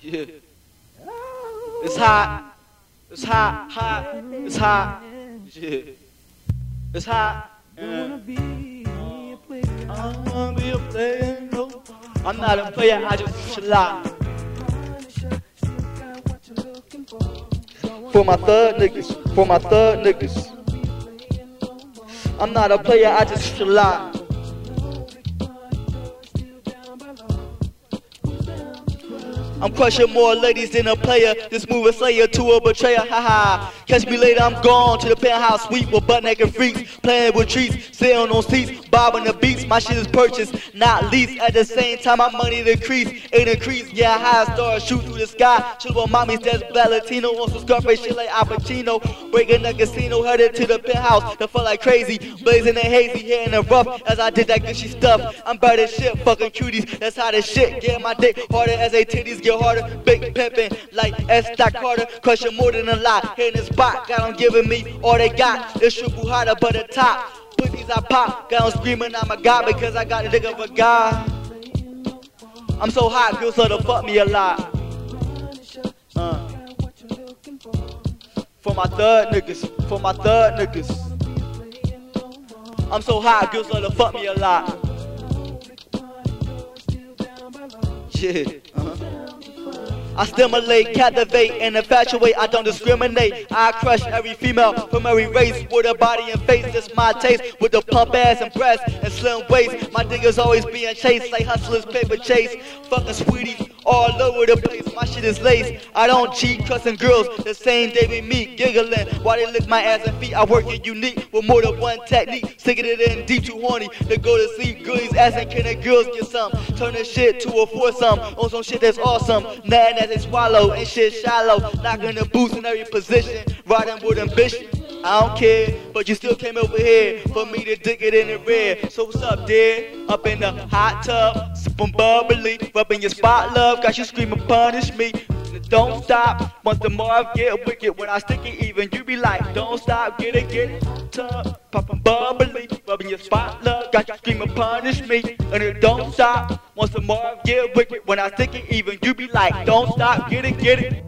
Yeah. It's hot. It's hot, hot. It's hot. Yeah. It's hot. Yeah. I wanna be a player. No. I'm not a player, I just should lie. For my third niggas, for my third niggas. I'm not a player, I just should lie. I'm crushing more ladies than a player. This move a slayer to a betrayer. Haha. Catch me later, I'm gone to the penthouse suite with butt naked freaks. Playing with treats, sitting on seats, bobbing the beats. My shit is purchased, not least. At the same time, my money decrease. Ain't increase, yeah, high stars shoot through the sky. Chill with mommies, that's Valentino. On some Scarface shit like Al Pacino. Breaking the casino, headed to the penthouse. That felt like crazy. Blazing and hazy, hitting the rough as I did that gushy stuff. I'm better than shit, fucking cuties. That's how this shit get my dick harder as they titties get harder. Big pimpin' like S. Dot Carter. Crushing more than a lot. Hitting the spot, got them giving me all they got. It's triple harder, but the top. Pussies I pop, got them screaming I'm a god because I got a dick of a god. I'm so hot, girls love to fuck me a lot. Uh. For my third niggas, for my third niggas. I'm so hot, girls love to fuck me a lot. Yeah. I stimulate, captivate, and infatuate. I don't discriminate. I crush every female from every race with a body and face. That's my taste. With the plump ass and breasts and slim waist. My niggas always being chased like hustlers, paper chase. Fucking sweeties all over the place. Shit is lace. I don't cheat, cussing girls the same day we meet, giggling Why they lick my ass and feet. I work it unique with more than one technique. Sticking it in deep, too horny to go to sleep. Goodies asking, can the girls get some? Turn this shit to a foursome on some shit that's awesome. Nothing that they swallow and shit shallow. Knocking the boots in every position, riding with ambition. I don't care, but you still came over here for me to dig it in the rear. So what's up, dear? Up in the hot tub, sipping bubbly, rubbing your spot, love. Got you screaming, punish me. Don't stop. Once the more I get wicked, when I stick it even, you be like, don't stop, get it, get it. Tub, popping bubbly, rubbing your spot, love. Got you screaming, punish me. And it don't stop. Once the more I get wicked, when I stick it even, you be like, don't stop, get it, get it.